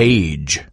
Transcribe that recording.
Cage.